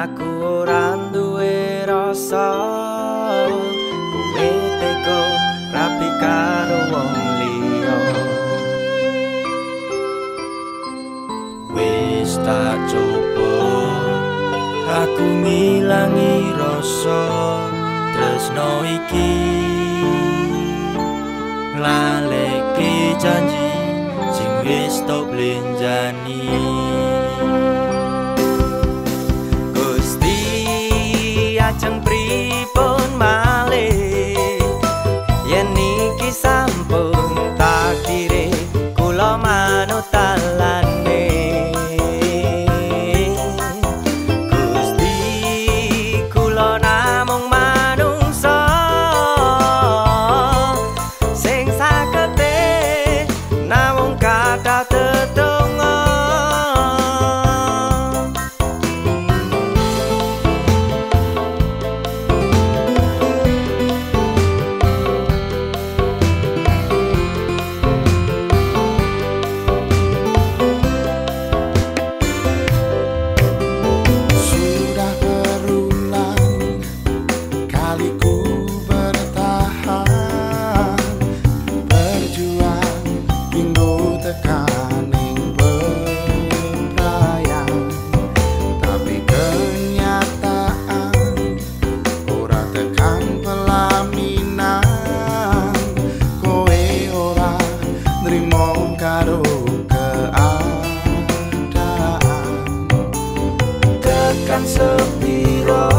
aku ora duwe rasa. Kowe teko rapi karo wong liya. Wis tak coba aku ngilangi rasa. Tresno iki laleke janji sing wis tok blenjani kali ku bertahan Berjuang hingga tekaning bebrayang Tapi kenyataan ora tekan pelaminan. Kowe ora nrimo karo keadaan. Tekan sepiro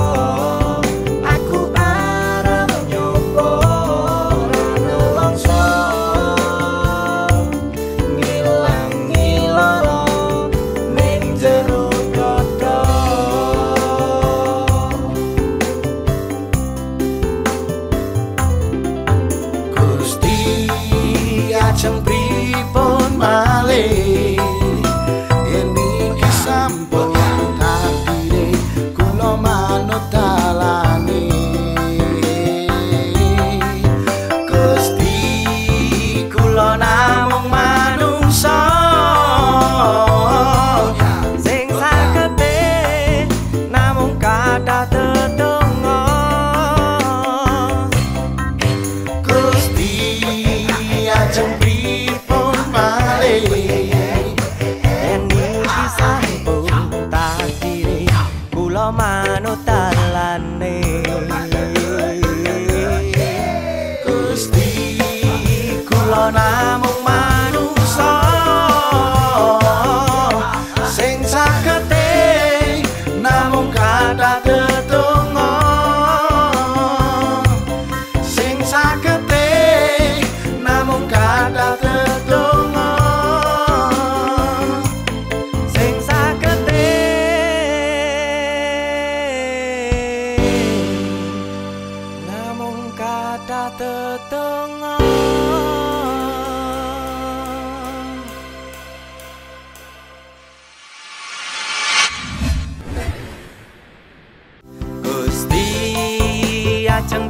kathah tetungga sing sakete namung kathah tetungga sing sakete namung kathah tetungga 가장